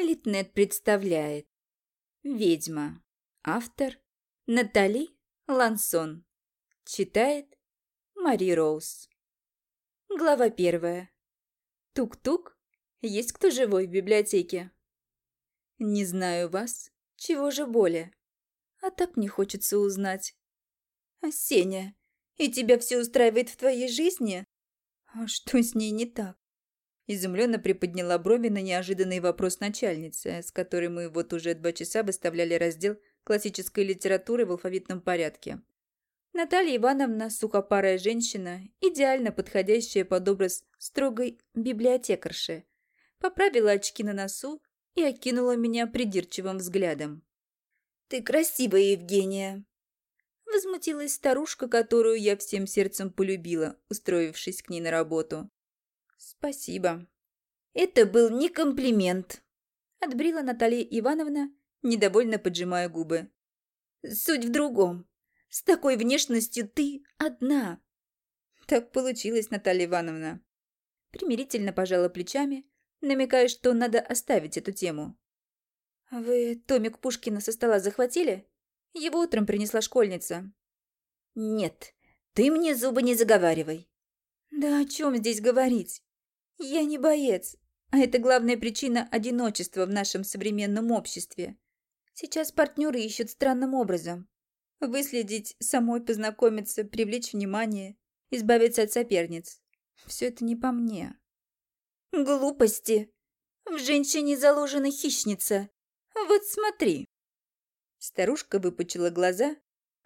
Литнет представляет. Ведьма. Автор Натали Лансон. Читает Мари Роуз. Глава первая. Тук-тук. Есть кто живой в библиотеке? Не знаю вас. Чего же более? А так мне хочется узнать. А Сеня, и тебя все устраивает в твоей жизни? А что с ней не так? Изумленно приподняла брови на неожиданный вопрос начальницы, с которой мы вот уже два часа выставляли раздел классической литературы в алфавитном порядке. Наталья Ивановна – сухопарая женщина, идеально подходящая под образ строгой библиотекарши. Поправила очки на носу и окинула меня придирчивым взглядом. «Ты красивая, Евгения!» Возмутилась старушка, которую я всем сердцем полюбила, устроившись к ней на работу. «Спасибо». «Это был не комплимент», — отбрила Наталья Ивановна, недовольно поджимая губы. «Суть в другом. С такой внешностью ты одна». «Так получилось, Наталья Ивановна». Примирительно пожала плечами, намекая, что надо оставить эту тему. «Вы томик Пушкина со стола захватили? Его утром принесла школьница». «Нет, ты мне зубы не заговаривай». «Да о чем здесь говорить? Я не боец, а это главная причина одиночества в нашем современном обществе. Сейчас партнеры ищут странным образом. Выследить, самой познакомиться, привлечь внимание, избавиться от соперниц. Все это не по мне. Глупости. В женщине заложена хищница. Вот смотри. Старушка выпучила глаза,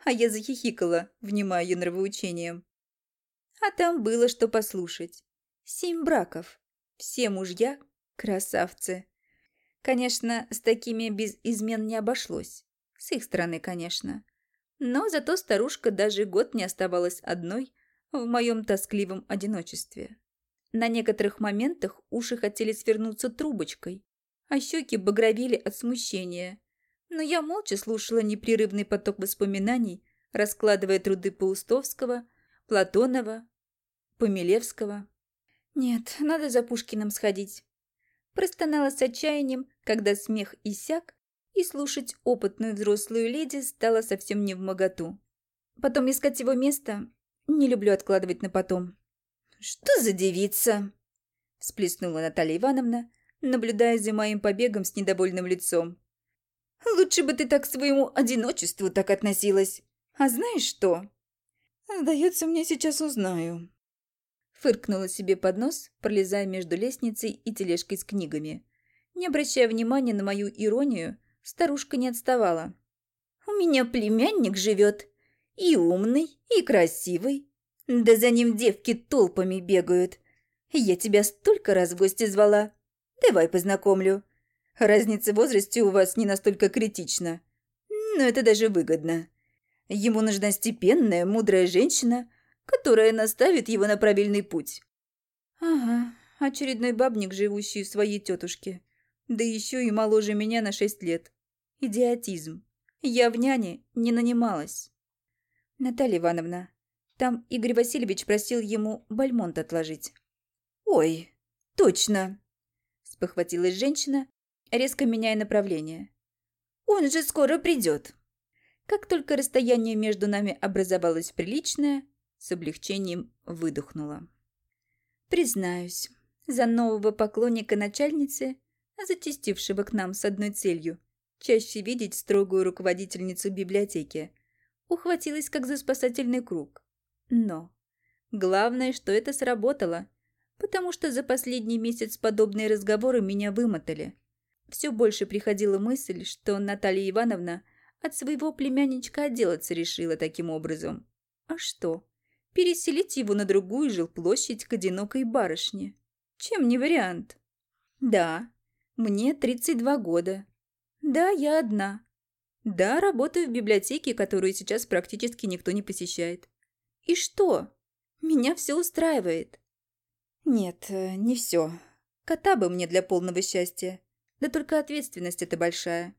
а я захихикала, внимая ее нравоучением. А там было что послушать. Семь браков. Все мужья – красавцы. Конечно, с такими без измен не обошлось. С их стороны, конечно. Но зато старушка даже год не оставалась одной в моем тоскливом одиночестве. На некоторых моментах уши хотели свернуться трубочкой, а щеки багровили от смущения. Но я молча слушала непрерывный поток воспоминаний, раскладывая труды Паустовского, Платонова, Помилевского. «Нет, надо за Пушкиным сходить». Простонала с отчаянием, когда смех иссяк, и слушать опытную взрослую леди стало совсем не в моготу. Потом искать его место не люблю откладывать на потом. «Что за девица?» – всплеснула Наталья Ивановна, наблюдая за моим побегом с недовольным лицом. «Лучше бы ты так к своему одиночеству так относилась. А знаешь что?» «Сдается мне, сейчас узнаю», Фыркнула себе под нос, пролезая между лестницей и тележкой с книгами. Не обращая внимания на мою иронию, старушка не отставала. «У меня племянник живет. И умный, и красивый. Да за ним девки толпами бегают. Я тебя столько раз в гости звала. Давай познакомлю. Разница в возрасте у вас не настолько критична. Но это даже выгодно. Ему нужна степенная, мудрая женщина – которая наставит его на правильный путь. Ага, очередной бабник, живущий в своей тетушке. Да еще и моложе меня на шесть лет. Идиотизм. Я в няне не нанималась. Наталья Ивановна, там Игорь Васильевич просил ему бальмонт отложить. Ой, точно. Спохватилась женщина, резко меняя направление. Он же скоро придет. Как только расстояние между нами образовалось приличное, с облегчением выдохнула. Признаюсь, за нового поклонника начальницы, зачастившего к нам с одной целью – чаще видеть строгую руководительницу библиотеки, ухватилась как за спасательный круг. Но главное, что это сработало, потому что за последний месяц подобные разговоры меня вымотали. Все больше приходила мысль, что Наталья Ивановна от своего племянничка отделаться решила таким образом. А что? Переселить его на другую жилплощадь к одинокой барышне. Чем не вариант? Да, мне 32 года. Да, я одна. Да, работаю в библиотеке, которую сейчас практически никто не посещает. И что? Меня все устраивает. Нет, э, не все. Кота бы мне для полного счастья. Да только ответственность это большая.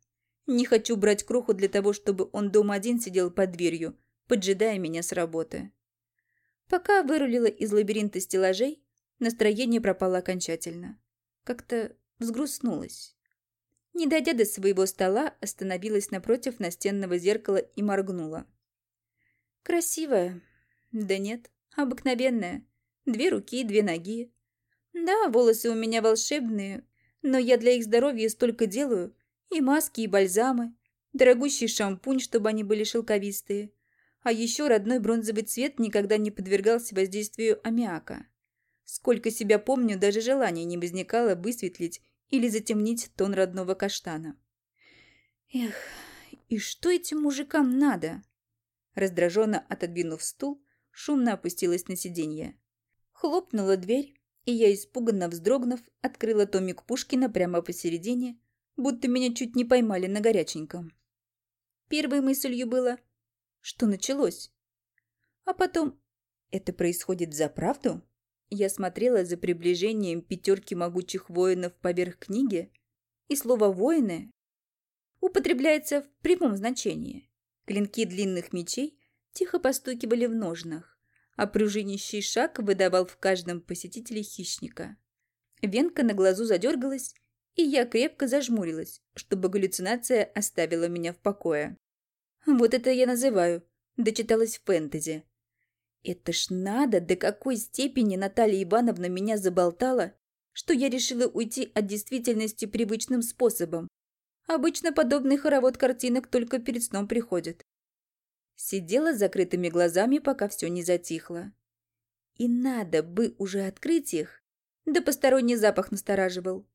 Не хочу брать кроху для того, чтобы он дома один сидел под дверью, поджидая меня с работы. Пока вырулила из лабиринта стеллажей, настроение пропало окончательно. Как-то взгрустнулось. Не дойдя до своего стола, остановилась напротив настенного зеркала и моргнула. Красивая. Да нет, обыкновенная. Две руки, две ноги. Да, волосы у меня волшебные, но я для их здоровья столько делаю. И маски, и бальзамы. Дорогущий шампунь, чтобы они были шелковистые. А еще родной бронзовый цвет никогда не подвергался воздействию аммиака. Сколько себя помню, даже желания не возникало высветлить или затемнить тон родного каштана. Эх, и что этим мужикам надо? Раздраженно отодвинув стул, шумно опустилась на сиденье. Хлопнула дверь, и я, испуганно вздрогнув, открыла томик Пушкина прямо посередине, будто меня чуть не поймали на горяченьком. Первой мыслью было, что началось. А потом, это происходит за правду? Я смотрела за приближением пятерки могучих воинов поверх книги, и слово «воины» употребляется в прямом значении. Клинки длинных мечей тихо постукивали в ножнах, а пружинищий шаг выдавал в каждом посетителе хищника. Венка на глазу задергалась, и я крепко зажмурилась, чтобы галлюцинация оставила меня в покое. Вот это я называю, дочиталась в фэнтези. Это ж надо, до какой степени Наталья Ивановна меня заболтала, что я решила уйти от действительности привычным способом. Обычно подобный хоровод картинок только перед сном приходит. Сидела с закрытыми глазами, пока все не затихло. И надо бы уже открыть их, да посторонний запах настораживал.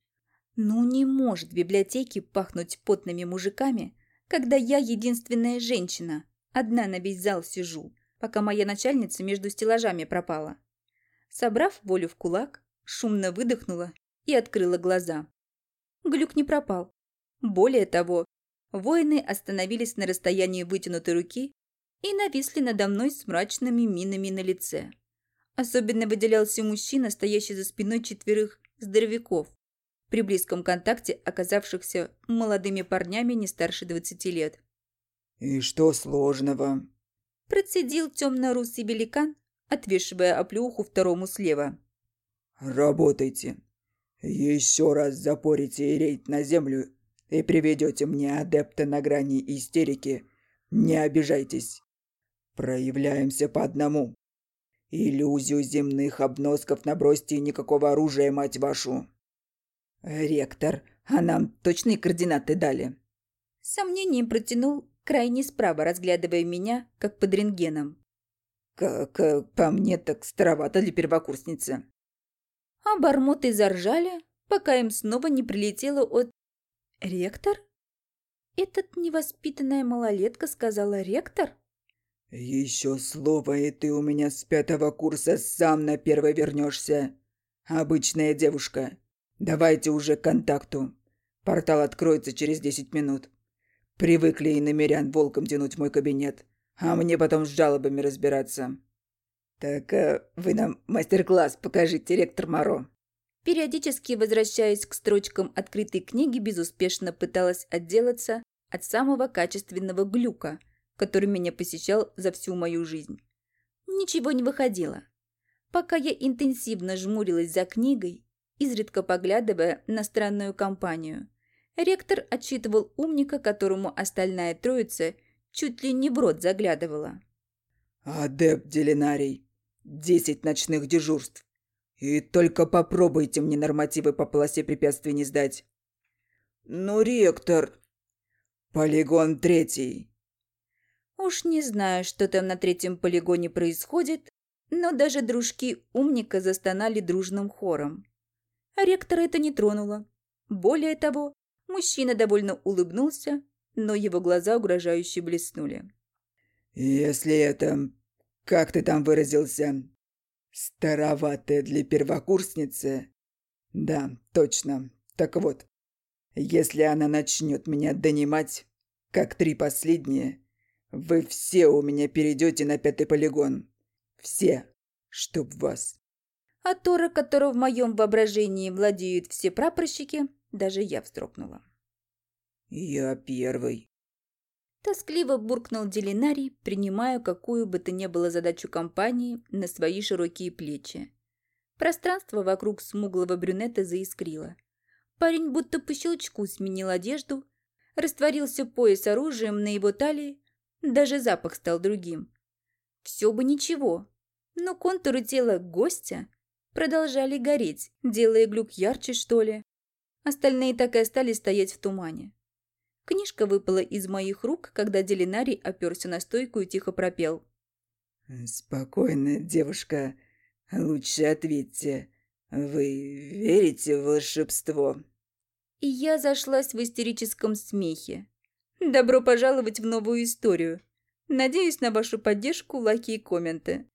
Ну не может в библиотеке пахнуть потными мужиками, когда я единственная женщина, одна на весь зал сижу пока моя начальница между стеллажами пропала. Собрав волю в кулак, шумно выдохнула и открыла глаза. Глюк не пропал. Более того, воины остановились на расстоянии вытянутой руки и нависли надо мной с мрачными минами на лице. Особенно выделялся мужчина, стоящий за спиной четверых здоровяков, при близком контакте оказавшихся молодыми парнями не старше двадцати лет. «И что сложного?» Процедил темно-русый великан, отвешивая оплеуху второму слева. «Работайте. Еще раз запорите рейд на землю и приведете мне адепта на грани истерики. Не обижайтесь. Проявляемся по одному. Иллюзию земных обносков набросьте и никакого оружия, мать вашу. Ректор, а нам точные координаты дали? Сомнением протянул крайне справа, разглядывая меня, как под рентгеном. «Как э, по мне, так старовато для первокурсницы». А бармоты заржали, пока им снова не прилетело от... «Ректор?» «Этот невоспитанная малолетка сказала ректор?» «Еще слово, и ты у меня с пятого курса сам на первый вернешься. Обычная девушка. Давайте уже к контакту. Портал откроется через десять минут». Привыкли и намерян волком тянуть в мой кабинет, а мне потом с жалобами разбираться. Так э, вы нам мастер-класс покажите, ректор Моро. Периодически, возвращаясь к строчкам открытой книги, безуспешно пыталась отделаться от самого качественного глюка, который меня посещал за всю мою жизнь. Ничего не выходило. Пока я интенсивно жмурилась за книгой, изредка поглядывая на странную компанию – Ректор отчитывал умника, которому остальная троица чуть ли не в рот заглядывала. «Адепт Делинарий, десять ночных дежурств. И только попробуйте мне нормативы по полосе препятствий не сдать». «Ну, ректор...» «Полигон третий». Уж не знаю, что там на третьем полигоне происходит, но даже дружки умника застонали дружным хором. А ректора это не тронуло. Более того, Мужчина довольно улыбнулся, но его глаза угрожающе блеснули. «Если это, как ты там выразился, староватая для первокурсницы...» «Да, точно. Так вот, если она начнет меня донимать, как три последние, вы все у меня перейдете на пятый полигон. Все, чтоб вас». А Тора, которого в моем воображении владеют все прапорщики, даже я вздрогнула. «Я первый». Тоскливо буркнул Делинарий, принимая какую бы то ни было задачу компании на свои широкие плечи. Пространство вокруг смуглого брюнета заискрило. Парень будто по щелчку сменил одежду, растворился пояс оружием на его талии, даже запах стал другим. Все бы ничего, но контуры тела гостя продолжали гореть, делая глюк ярче, что ли. Остальные так и остались стоять в тумане. Книжка выпала из моих рук, когда Делинарий оперся на стойку и тихо пропел. «Спокойно, девушка. Лучше ответьте. Вы верите в волшебство?» И я зашлась в истерическом смехе. «Добро пожаловать в новую историю. Надеюсь на вашу поддержку, лайки и комменты».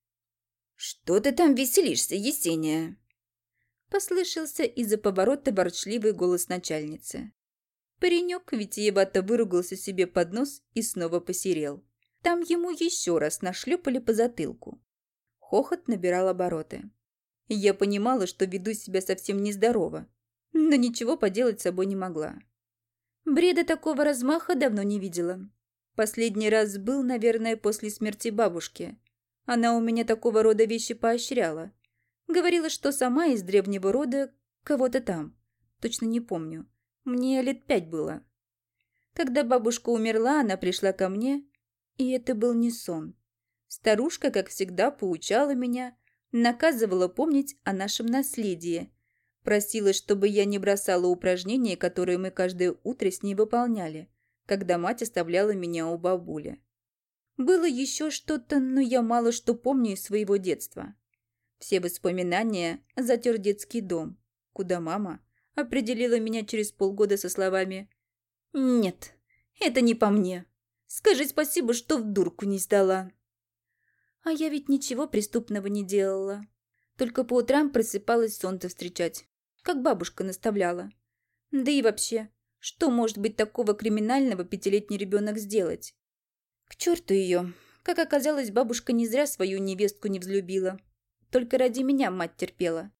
«Что ты там веселишься, Есения?» Послышался из-за поворота ворчливый голос начальницы. Паренек витиевато выругался себе под нос и снова посерел. Там ему еще раз нашлепали по затылку. Хохот набирал обороты. Я понимала, что веду себя совсем нездорово, но ничего поделать с собой не могла. Бреда такого размаха давно не видела. Последний раз был, наверное, после смерти бабушки. Она у меня такого рода вещи поощряла. Говорила, что сама из древнего рода кого-то там. Точно не помню. Мне лет пять было. Когда бабушка умерла, она пришла ко мне, и это был не сон. Старушка, как всегда, поучала меня, наказывала помнить о нашем наследии, просила, чтобы я не бросала упражнения, которые мы каждое утро с ней выполняли, когда мать оставляла меня у бабули. Было еще что-то, но я мало что помню из своего детства. Все воспоминания затер детский дом, куда мама определила меня через полгода со словами «Нет, это не по мне. Скажи спасибо, что в дурку не сдала». А я ведь ничего преступного не делала. Только по утрам просыпалась солнце встречать, как бабушка наставляла. Да и вообще, что может быть такого криминального пятилетний ребенок сделать? К черту ее. Как оказалось, бабушка не зря свою невестку не взлюбила. Только ради меня мать терпела.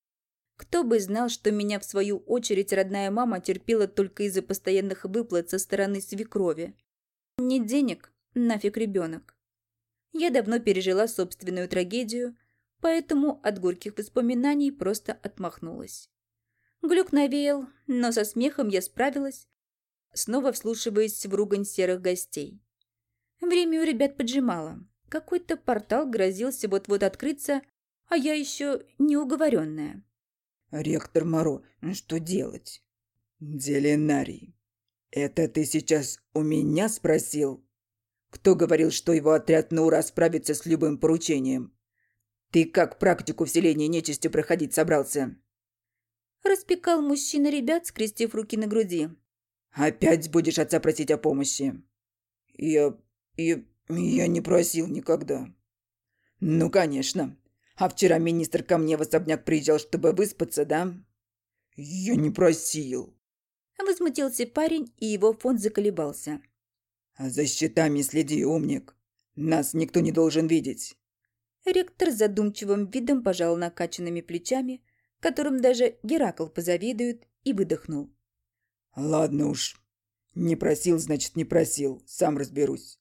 Кто бы знал, что меня, в свою очередь, родная мама терпела только из-за постоянных выплат со стороны свекрови. Нет денег, нафиг ребенок. Я давно пережила собственную трагедию, поэтому от горьких воспоминаний просто отмахнулась. Глюк навеял, но со смехом я справилась, снова вслушиваясь в ругань серых гостей. Время у ребят поджимало. Какой-то портал грозился вот-вот открыться, а я еще неуговоренная. «Ректор Моро, что делать?» «Делинарий, это ты сейчас у меня спросил?» «Кто говорил, что его отряд на ура справится с любым поручением?» «Ты как практику вселения нечисти проходить собрался?» Распекал мужчина ребят, скрестив руки на груди. «Опять будешь отца просить о помощи?» «Я... я... я не просил никогда». «Ну, конечно. А вчера министр ко мне в особняк приезжал, чтобы выспаться, да?» «Я не просил». Возмутился парень, и его фон заколебался. «За счетами следи, умник. Нас никто не должен видеть». Ректор задумчивым видом пожал накачанными плечами, которым даже Геракл позавидует, и выдохнул. «Ладно уж. Не просил, значит, не просил. Сам разберусь.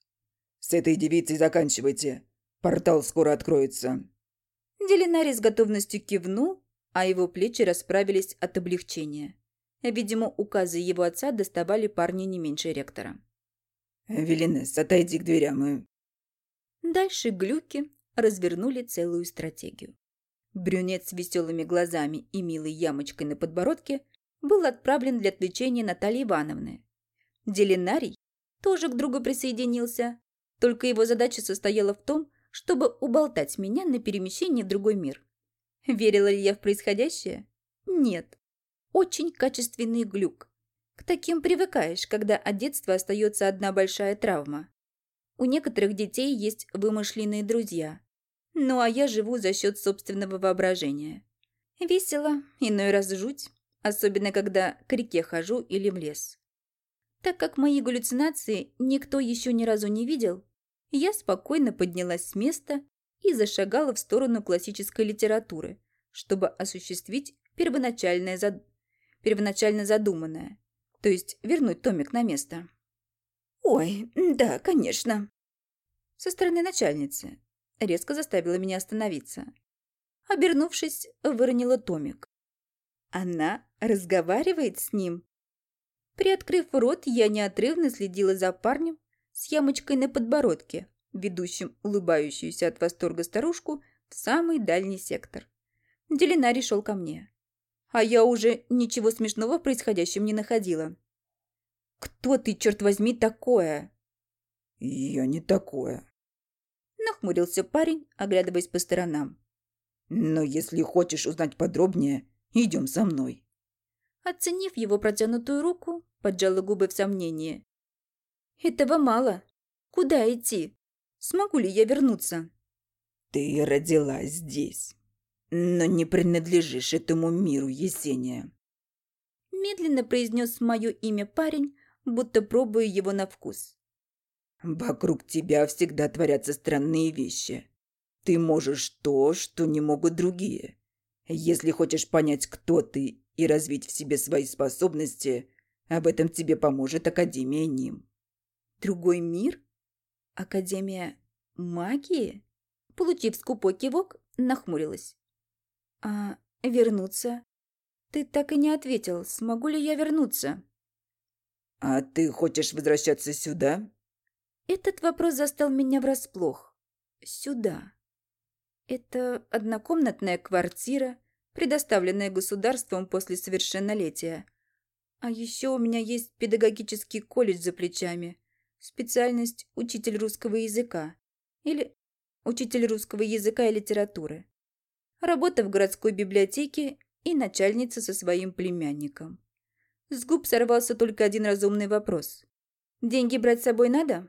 С этой девицей заканчивайте. Портал скоро откроется». Делинарий с готовностью кивнул, а его плечи расправились от облегчения. Видимо, указы его отца доставали парня не меньше ректора. «Велинес, отойди к дверям и...» Дальше глюки развернули целую стратегию. Брюнет с веселыми глазами и милой ямочкой на подбородке был отправлен для отвлечения Натальи Ивановны. Делинарий тоже к другу присоединился, только его задача состояла в том, чтобы уболтать меня на перемещение в другой мир. Верила ли я в происходящее? Нет. Очень качественный глюк. К таким привыкаешь, когда от детства остается одна большая травма. У некоторых детей есть вымышленные друзья. Ну а я живу за счет собственного воображения. Весело, иной раз жуть, особенно когда к реке хожу или в лес. Так как мои галлюцинации никто еще ни разу не видел, я спокойно поднялась с места и зашагала в сторону классической литературы, чтобы осуществить первоначальное, зад... первоначально задуманное, то есть вернуть томик на место. «Ой, да, конечно». Со стороны начальницы резко заставила меня остановиться. Обернувшись, выронила томик. Она разговаривает с ним. Приоткрыв рот, я неотрывно следила за парнем с ямочкой на подбородке, ведущим улыбающуюся от восторга старушку в самый дальний сектор. Делинари шел ко мне. А я уже ничего смешного в происходящем не находила. «Кто ты, черт возьми, такое?» «Я не такое», – нахмурился парень, оглядываясь по сторонам. «Но если хочешь узнать подробнее, идем со мной». Оценив его протянутую руку, поджала губы в сомнении. «Этого мало. Куда идти? Смогу ли я вернуться?» «Ты родилась здесь, но не принадлежишь этому миру, Есения». Медленно произнес мое имя парень, будто пробуя его на вкус. «Вокруг тебя всегда творятся странные вещи. Ты можешь то, что не могут другие. Если хочешь понять, кто ты, и развить в себе свои способности, об этом тебе поможет Академия Ним». «Другой мир? Академия магии?» Получив скупой кивок, нахмурилась. «А вернуться? Ты так и не ответил, смогу ли я вернуться?» «А ты хочешь возвращаться сюда?» Этот вопрос застал меня врасплох. «Сюда». Это однокомнатная квартира, предоставленная государством после совершеннолетия. А еще у меня есть педагогический колледж за плечами, специальность учитель русского языка или учитель русского языка и литературы. Работа в городской библиотеке и начальница со своим племянником. С губ сорвался только один разумный вопрос. «Деньги брать с собой надо?»